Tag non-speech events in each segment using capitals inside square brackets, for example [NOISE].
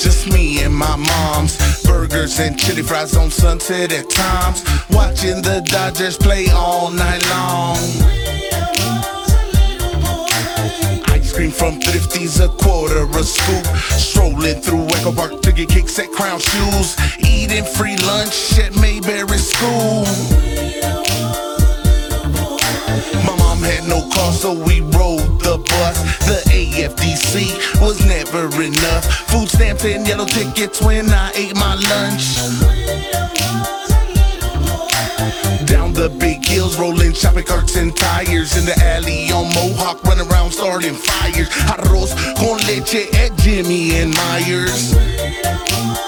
Just me and my mom's. Burgers and chili fries on sunset at times. Watching the Dodgers play all night long. Ice cream from Thrifty's a quarter a scoop. Strolling through Echo Park to get kicks at Crown Shoes. Eating free lunch at Mayberry School. So we rode the bus. The AFDC was never enough. Food stamps and yellow tickets when I ate my lunch. Down the big hills, rolling shopping carts and tires. In the alley on Mohawk, running around starting fires. Arroz con leche at Jimmy and Myers.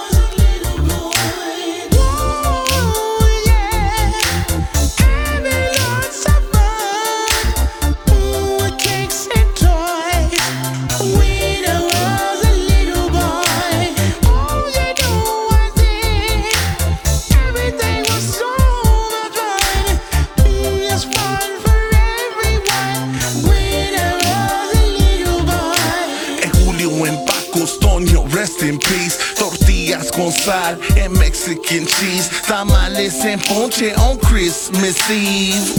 Rest in peace. Tortillas con sal and Mexican cheese. Tamales and ponche on Christmas Eve.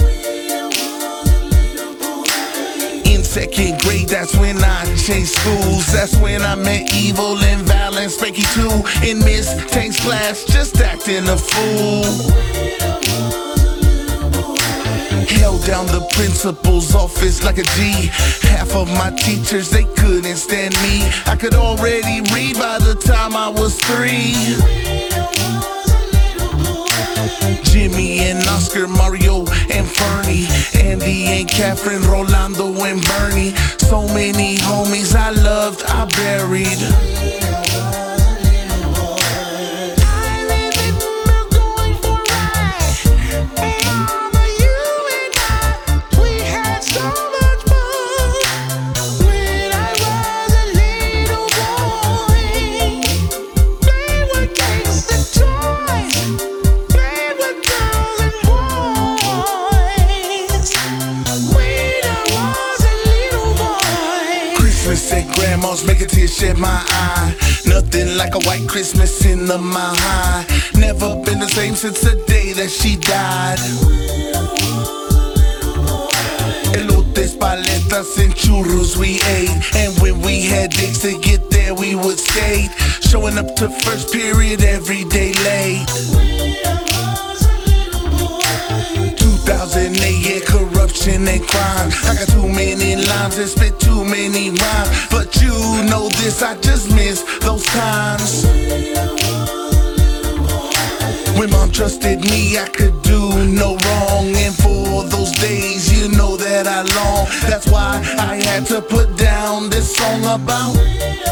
In second grade, that's when I changed schools. That's when I met Evil and Val and Spanky too. In Miss Tank's class, just acting a fool. Down the principal's office like a G. Half of my teachers, they couldn't stand me. I could already read by the time I was three. Jimmy and Oscar, Mario and Fernie, Andy and Catherine, Rolando and Bernie. So many homies I loved, I buried. Grandma's, make a tear shed my eye. Nothing like a white Christmas in the mile high. Never been the same since the day that she died. Elotes, paletas, and churros we ate. And when we had dates to get there, we would skate. Showing up to first period every day late. Corruption and crime. I got too many lines and spit too many rhymes. But you know this, I just miss those times. When mom trusted me, I could do no wrong. And for those days, you know that I long. That's why I had to put down this song about.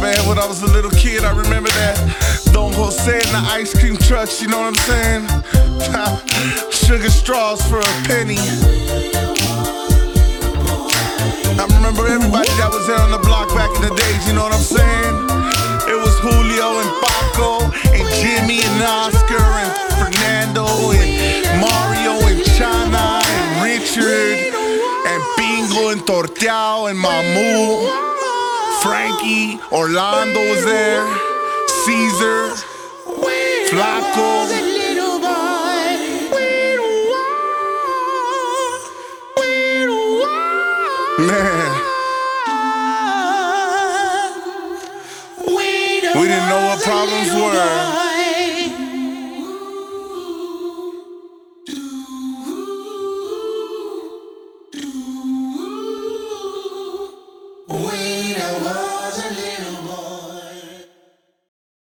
Man, when I was a little kid, I remember that Don Jose in the ice cream trucks, you know what I'm saying? [LAUGHS] Sugar straws for a penny. I remember everybody that was there on the block back in the days, you know what I'm saying? It was Julio and Paco and Jimmy and Oscar and Fernando and Mario and Chana and Richard and Bingo and Torteao and Mamu. Frankie, Orlando was there, Caesar, Flaco. Man, we didn't know what problems were.